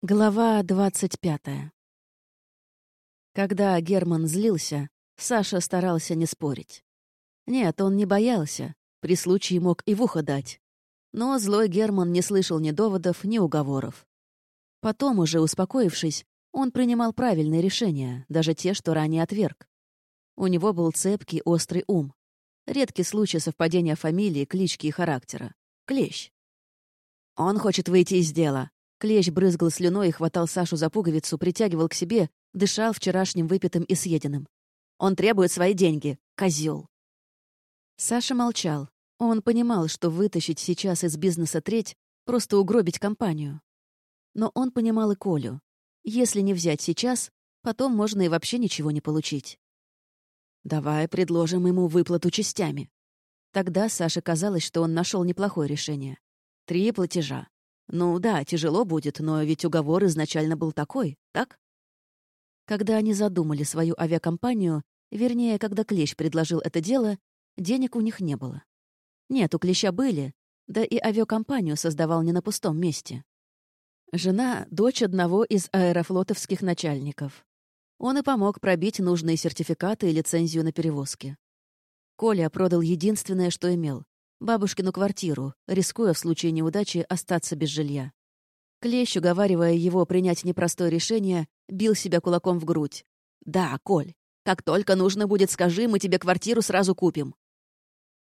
Глава двадцать пятая. Когда Герман злился, Саша старался не спорить. Нет, он не боялся, при случае мог и в ухо дать. Но злой Герман не слышал ни доводов, ни уговоров. Потом, уже успокоившись, он принимал правильные решения, даже те, что ранее отверг. У него был цепкий, острый ум. Редкий случай совпадения фамилии, клички и характера. Клещ. «Он хочет выйти из дела», Клещ брызгал слюной и хватал Сашу за пуговицу, притягивал к себе, дышал вчерашним выпитым и съеденным. «Он требует свои деньги. Козел. Саша молчал. Он понимал, что вытащить сейчас из бизнеса треть — просто угробить компанию. Но он понимал и Колю. Если не взять сейчас, потом можно и вообще ничего не получить. «Давай предложим ему выплату частями». Тогда Саше казалось, что он нашел неплохое решение. Три платежа. Ну да, тяжело будет, но ведь уговор изначально был такой, так? Когда они задумали свою авиакомпанию, вернее, когда Клещ предложил это дело, денег у них не было. Нет, у Клеща были, да и авиакомпанию создавал не на пустом месте. Жена — дочь одного из аэрофлотовских начальников. Он и помог пробить нужные сертификаты и лицензию на перевозки. Коля продал единственное, что имел бабушкину квартиру, рискуя в случае неудачи остаться без жилья. Клещ, уговаривая его принять непростое решение, бил себя кулаком в грудь. «Да, Коль, как только нужно будет, скажи, мы тебе квартиру сразу купим».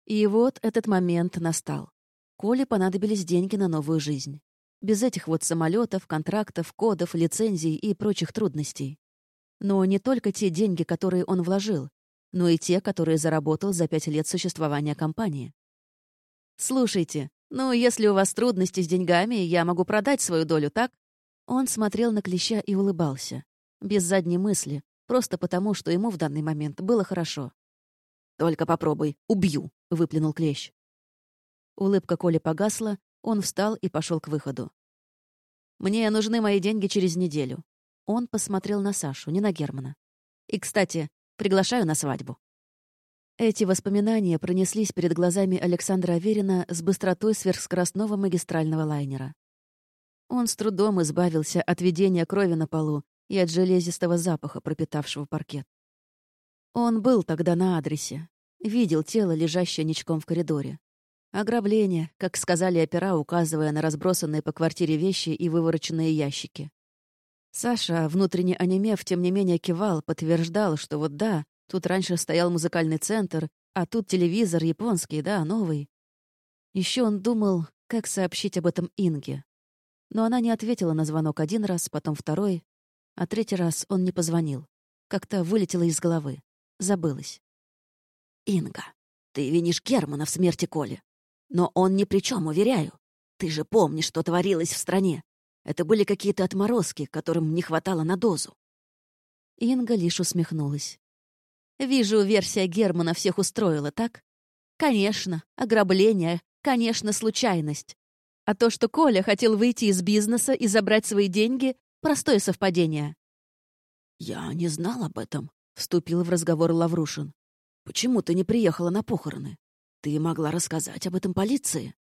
И вот этот момент настал. Коле понадобились деньги на новую жизнь. Без этих вот самолетов, контрактов, кодов, лицензий и прочих трудностей. Но не только те деньги, которые он вложил, но и те, которые заработал за пять лет существования компании. «Слушайте, ну, если у вас трудности с деньгами, я могу продать свою долю, так?» Он смотрел на Клеща и улыбался. Без задней мысли, просто потому, что ему в данный момент было хорошо. «Только попробуй, убью!» — выплюнул Клещ. Улыбка Коли погасла, он встал и пошел к выходу. «Мне нужны мои деньги через неделю». Он посмотрел на Сашу, не на Германа. «И, кстати, приглашаю на свадьбу». Эти воспоминания пронеслись перед глазами Александра Аверина с быстротой сверхскоростного магистрального лайнера. Он с трудом избавился от видения крови на полу и от железистого запаха, пропитавшего паркет. Он был тогда на адресе, видел тело, лежащее ничком в коридоре. Ограбление, как сказали опера, указывая на разбросанные по квартире вещи и вывороченные ящики. Саша, внутренне онемев, тем не менее кивал, подтверждал, что вот да, Тут раньше стоял музыкальный центр, а тут телевизор японский, да, новый. Еще он думал, как сообщить об этом Инге. Но она не ответила на звонок один раз, потом второй, а третий раз он не позвонил. Как-то вылетело из головы. Забылось. «Инга, ты винишь Германа в смерти Коли. Но он ни при чем, уверяю. Ты же помнишь, что творилось в стране. Это были какие-то отморозки, которым не хватало на дозу». Инга лишь усмехнулась. Вижу, версия Германа всех устроила, так? Конечно, ограбление, конечно, случайность. А то, что Коля хотел выйти из бизнеса и забрать свои деньги — простое совпадение. «Я не знал об этом», — вступил в разговор Лаврушин. «Почему ты не приехала на похороны? Ты могла рассказать об этом полиции?»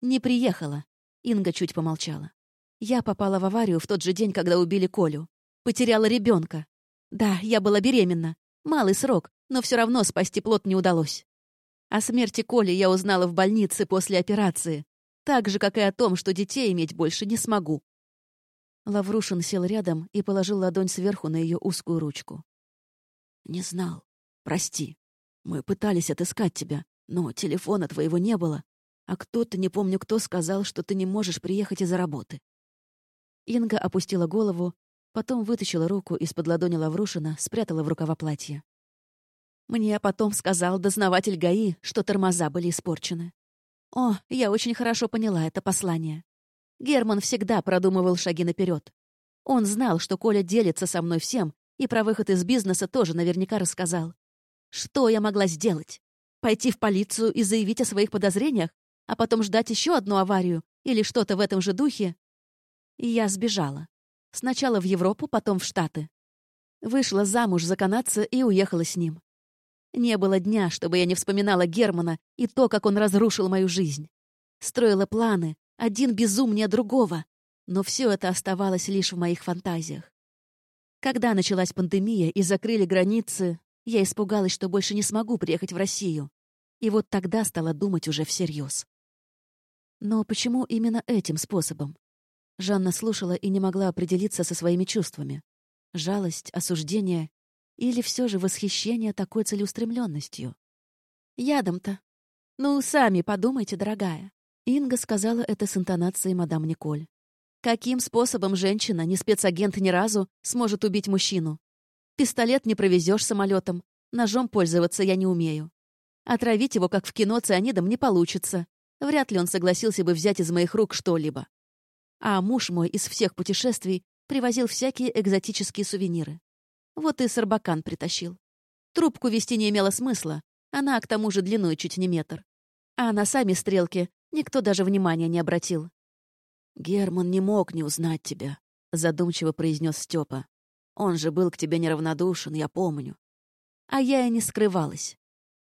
«Не приехала», — Инга чуть помолчала. «Я попала в аварию в тот же день, когда убили Колю. Потеряла ребенка. Да, я была беременна. Малый срок, но все равно спасти плод не удалось. О смерти Коли я узнала в больнице после операции, так же, как и о том, что детей иметь больше не смогу. Лаврушин сел рядом и положил ладонь сверху на ее узкую ручку. «Не знал. Прости. Мы пытались отыскать тебя, но телефона твоего не было, а кто-то, не помню кто, сказал, что ты не можешь приехать из-за работы». Инга опустила голову Потом вытащила руку из-под ладони Лаврушина, спрятала в рукава платья. Мне потом сказал дознаватель ГАИ, что тормоза были испорчены. О, я очень хорошо поняла это послание. Герман всегда продумывал шаги наперед. Он знал, что Коля делится со мной всем, и про выход из бизнеса тоже наверняка рассказал. Что я могла сделать? Пойти в полицию и заявить о своих подозрениях, а потом ждать еще одну аварию или что-то в этом же духе? И я сбежала. Сначала в Европу, потом в Штаты. Вышла замуж за канадца и уехала с ним. Не было дня, чтобы я не вспоминала Германа и то, как он разрушил мою жизнь. Строила планы, один безумнее другого. Но все это оставалось лишь в моих фантазиях. Когда началась пандемия и закрыли границы, я испугалась, что больше не смогу приехать в Россию. И вот тогда стала думать уже всерьез. Но почему именно этим способом? Жанна слушала и не могла определиться со своими чувствами. Жалость, осуждение или все же восхищение такой целеустремленностью? Ядом-то. Ну, сами подумайте, дорогая. Инга сказала это с интонацией мадам Николь. Каким способом женщина, не спецагент ни разу, сможет убить мужчину? Пистолет не провезешь самолетом, ножом пользоваться я не умею. Отравить его, как в кино, цианидом не получится. Вряд ли он согласился бы взять из моих рук что-либо. А муж мой из всех путешествий привозил всякие экзотические сувениры. Вот и Сарбакан притащил. Трубку вести не имело смысла, она, к тому же, длиной чуть не метр. А на сами стрелки никто даже внимания не обратил. «Герман не мог не узнать тебя», — задумчиво произнес Степа. «Он же был к тебе неравнодушен, я помню». А я и не скрывалась.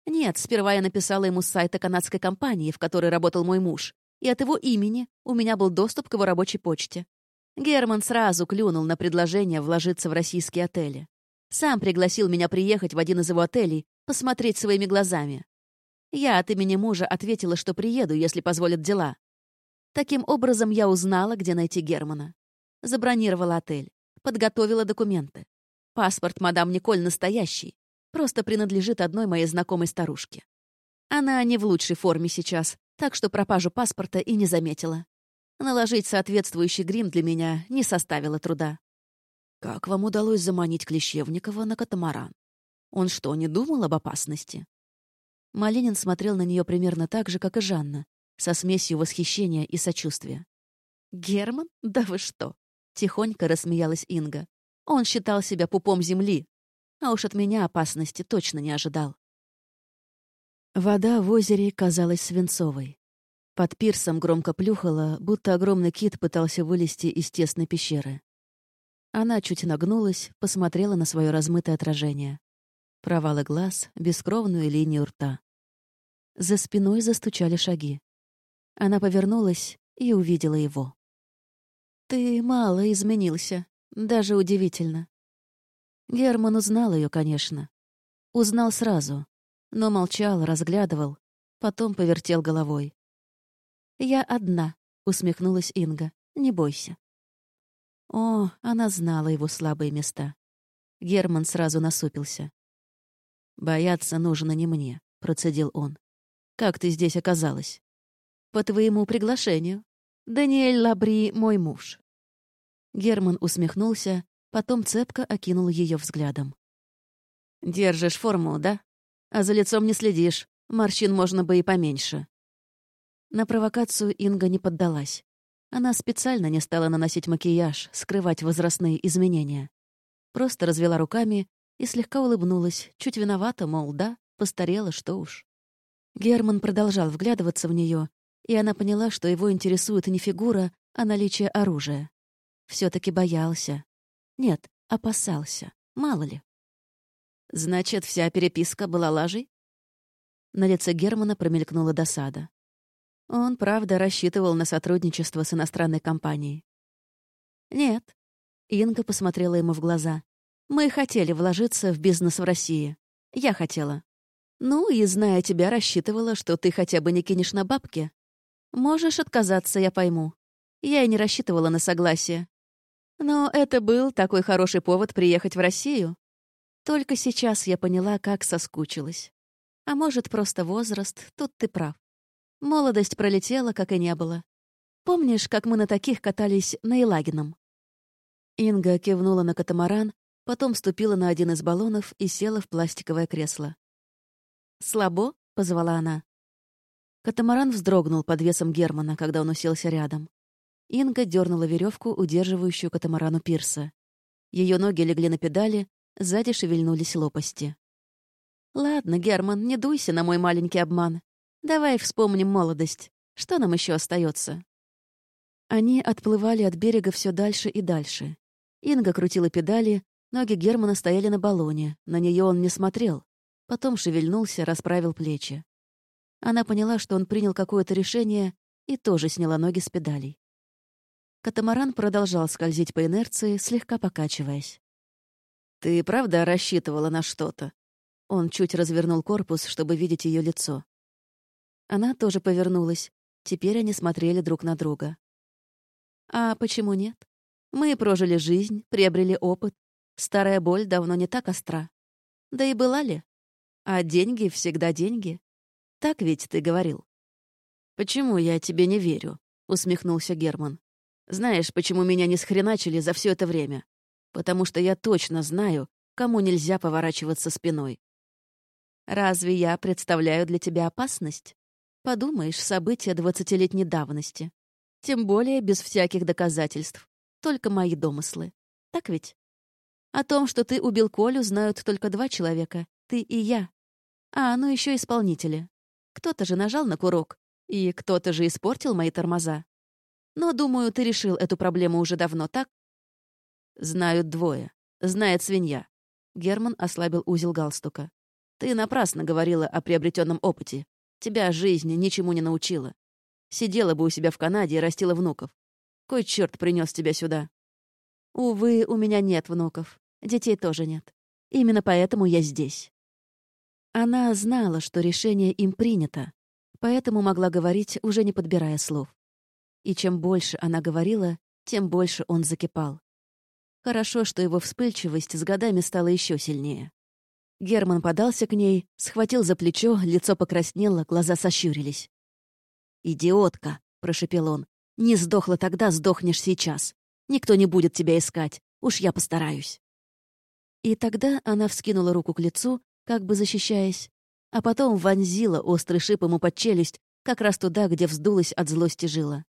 Нет, сперва я написала ему с сайта канадской компании, в которой работал мой муж, и от его имени у меня был доступ к его рабочей почте. Герман сразу клюнул на предложение вложиться в российские отели. Сам пригласил меня приехать в один из его отелей посмотреть своими глазами. Я от имени мужа ответила, что приеду, если позволят дела. Таким образом, я узнала, где найти Германа. Забронировала отель, подготовила документы. Паспорт мадам Николь настоящий, просто принадлежит одной моей знакомой старушке. Она не в лучшей форме сейчас, так что пропажу паспорта и не заметила. Наложить соответствующий грим для меня не составило труда. «Как вам удалось заманить Клещевникова на катамаран?» Он что, не думал об опасности? Малинин смотрел на нее примерно так же, как и Жанна, со смесью восхищения и сочувствия. «Герман? Да вы что?» — тихонько рассмеялась Инга. «Он считал себя пупом земли, а уж от меня опасности точно не ожидал». Вода в озере казалась свинцовой. Под пирсом громко плюхала, будто огромный кит пытался вылезти из тесной пещеры. Она чуть нагнулась, посмотрела на свое размытое отражение провалы глаз, бескровную линию рта. За спиной застучали шаги. Она повернулась и увидела его. «Ты мало изменился. Даже удивительно». Герман узнал ее, конечно. Узнал сразу, но молчал, разглядывал, потом повертел головой. «Я одна», — усмехнулась Инга. «Не бойся». О, она знала его слабые места. Герман сразу насупился. «Бояться нужно не мне», — процедил он. «Как ты здесь оказалась?» «По твоему приглашению. Даниэль Лабри — мой муж». Герман усмехнулся, потом цепко окинул ее взглядом. «Держишь форму, да? А за лицом не следишь. Морщин можно бы и поменьше». На провокацию Инга не поддалась. Она специально не стала наносить макияж, скрывать возрастные изменения. Просто развела руками и слегка улыбнулась, чуть виновата, мол, да, постарела, что уж. Герман продолжал вглядываться в нее, и она поняла, что его интересует не фигура, а наличие оружия. все таки боялся. Нет, опасался. Мало ли. Значит, вся переписка была лажей? На лице Германа промелькнула досада. Он, правда, рассчитывал на сотрудничество с иностранной компанией. «Нет». Инга посмотрела ему в глаза. Мы хотели вложиться в бизнес в России. Я хотела. Ну и, зная тебя, рассчитывала, что ты хотя бы не кинешь на бабки. Можешь отказаться, я пойму. Я и не рассчитывала на согласие. Но это был такой хороший повод приехать в Россию. Только сейчас я поняла, как соскучилась. А может, просто возраст, тут ты прав. Молодость пролетела, как и не было. Помнишь, как мы на таких катались на Елагином? Инга кивнула на катамаран, Потом ступила на один из баллонов и села в пластиковое кресло. «Слабо?» — позвала она. Катамаран вздрогнул под весом Германа, когда он уселся рядом. Инга дернула веревку, удерживающую катамарану пирса. Ее ноги легли на педали, сзади шевельнулись лопасти. «Ладно, Герман, не дуйся на мой маленький обман. Давай вспомним молодость. Что нам еще остается? Они отплывали от берега все дальше и дальше. Инга крутила педали, Ноги Германа стояли на баллоне, на нее он не смотрел. Потом шевельнулся, расправил плечи. Она поняла, что он принял какое-то решение, и тоже сняла ноги с педалей. Катамаран продолжал скользить по инерции, слегка покачиваясь. «Ты правда рассчитывала на что-то?» Он чуть развернул корпус, чтобы видеть ее лицо. Она тоже повернулась. Теперь они смотрели друг на друга. «А почему нет? Мы прожили жизнь, приобрели опыт. Старая боль давно не так остра. Да и была ли? А деньги всегда деньги. Так ведь ты говорил?» «Почему я тебе не верю?» — усмехнулся Герман. «Знаешь, почему меня не схреначили за все это время? Потому что я точно знаю, кому нельзя поворачиваться спиной. Разве я представляю для тебя опасность? Подумаешь, события двадцатилетней давности. Тем более без всяких доказательств. Только мои домыслы. Так ведь? О том, что ты убил Колю, знают только два человека — ты и я. А, ну еще исполнители. Кто-то же нажал на курок, и кто-то же испортил мои тормоза. Но, думаю, ты решил эту проблему уже давно, так? Знают двое. Знает свинья. Герман ослабил узел галстука. Ты напрасно говорила о приобретенном опыте. Тебя жизнь ничему не научила. Сидела бы у себя в Канаде и растила внуков. Кой черт принес тебя сюда? Увы, у меня нет внуков. Детей тоже нет. Именно поэтому я здесь. Она знала, что решение им принято, поэтому могла говорить, уже не подбирая слов. И чем больше она говорила, тем больше он закипал. Хорошо, что его вспыльчивость с годами стала еще сильнее. Герман подался к ней, схватил за плечо, лицо покраснело, глаза сощурились. «Идиотка!» — прошепел он. «Не сдохла тогда, сдохнешь сейчас. Никто не будет тебя искать. Уж я постараюсь». И тогда она вскинула руку к лицу, как бы защищаясь, а потом вонзила острый шип ему под челюсть, как раз туда, где вздулась от злости жила.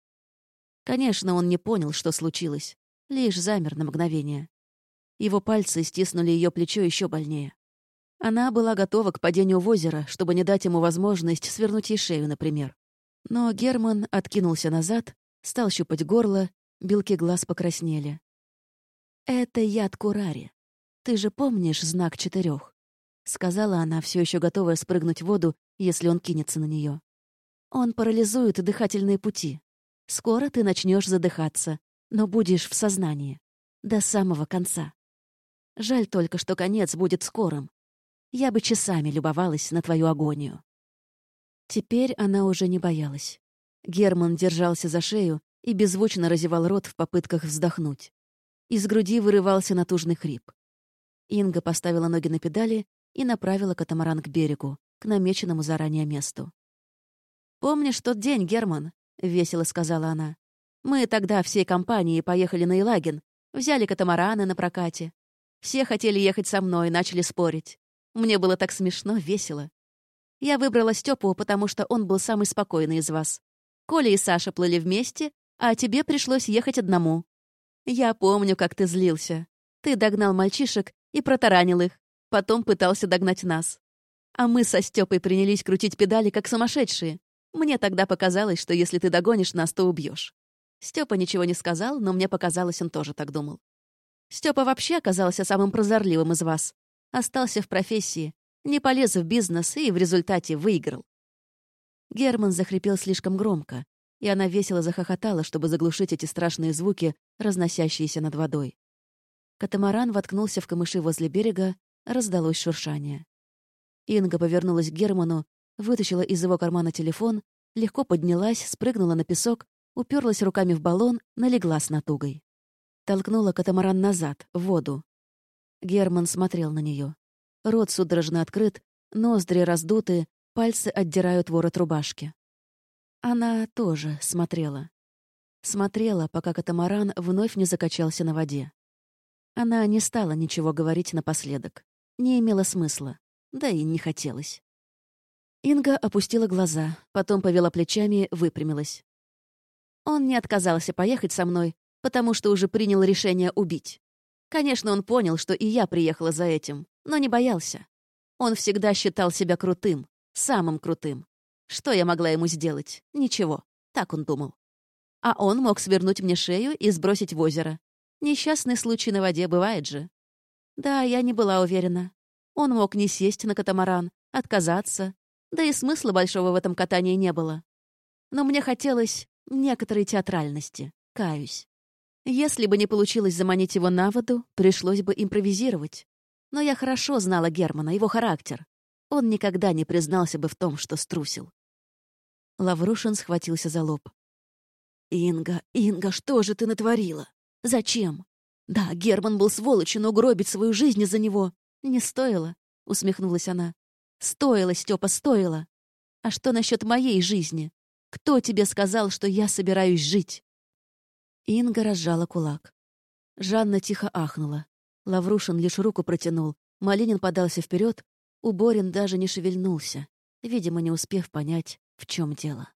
Конечно, он не понял, что случилось, лишь замер на мгновение. Его пальцы стиснули ее плечо еще больнее. Она была готова к падению в озеро, чтобы не дать ему возможность свернуть ей шею, например. Но Герман откинулся назад, стал щупать горло, белки глаз покраснели. «Это яд Курари. Ты же помнишь знак четырех? сказала она, все еще готовая спрыгнуть в воду, если он кинется на нее. «Он парализует дыхательные пути. Скоро ты начнешь задыхаться, но будешь в сознании. До самого конца. Жаль только, что конец будет скорым. Я бы часами любовалась на твою агонию. Теперь она уже не боялась. Герман держался за шею и беззвучно разевал рот в попытках вздохнуть. Из груди вырывался натужный хрип. Инга поставила ноги на педали и направила катамаран к берегу, к намеченному заранее месту. «Помнишь тот день, Герман?» — весело сказала она. «Мы тогда всей компанией поехали на Илагин, взяли катамараны на прокате. Все хотели ехать со мной, начали спорить. Мне было так смешно, весело. Я выбрала Степу, потому что он был самый спокойный из вас. Коля и Саша плыли вместе, а тебе пришлось ехать одному. Я помню, как ты злился. Ты догнал мальчишек и протаранил их. Потом пытался догнать нас. А мы со Степой принялись крутить педали, как сумасшедшие. Мне тогда показалось, что если ты догонишь нас, то убьешь. Степа ничего не сказал, но мне показалось, он тоже так думал. Степа вообще оказался самым прозорливым из вас. Остался в профессии, не полез в бизнес и в результате выиграл. Герман захрипел слишком громко, и она весело захохотала, чтобы заглушить эти страшные звуки, разносящиеся над водой. Катамаран воткнулся в камыши возле берега, раздалось шуршание. Инга повернулась к Герману, вытащила из его кармана телефон, легко поднялась, спрыгнула на песок, уперлась руками в баллон, налегла с натугой. Толкнула катамаран назад, в воду. Герман смотрел на нее. Рот судорожно открыт, ноздри раздуты, пальцы отдирают ворот рубашки. Она тоже смотрела. Смотрела, пока катамаран вновь не закачался на воде. Она не стала ничего говорить напоследок. Не имело смысла. Да и не хотелось. Инга опустила глаза, потом повела плечами, выпрямилась. Он не отказался поехать со мной, потому что уже принял решение убить. Конечно, он понял, что и я приехала за этим, но не боялся. Он всегда считал себя крутым, самым крутым. Что я могла ему сделать? Ничего. Так он думал. А он мог свернуть мне шею и сбросить в озеро. Несчастный случай на воде бывает же. Да, я не была уверена. Он мог не сесть на катамаран, отказаться. Да и смысла большого в этом катании не было. Но мне хотелось некоторой театральности, каюсь. Если бы не получилось заманить его на воду, пришлось бы импровизировать. Но я хорошо знала Германа, его характер. Он никогда не признался бы в том, что струсил. Лаврушин схватился за лоб. «Инга, Инга, что же ты натворила? Зачем? Да, Герман был сволочью, но гробить свою жизнь из-за него не стоило», — усмехнулась она. «Стоило, Степа, стоило. А что насчет моей жизни? Кто тебе сказал, что я собираюсь жить?» Инга разжала кулак. Жанна тихо ахнула. Лаврушин лишь руку протянул. Малинин подался вперед. Уборин даже не шевельнулся, видимо, не успев понять, в чем дело.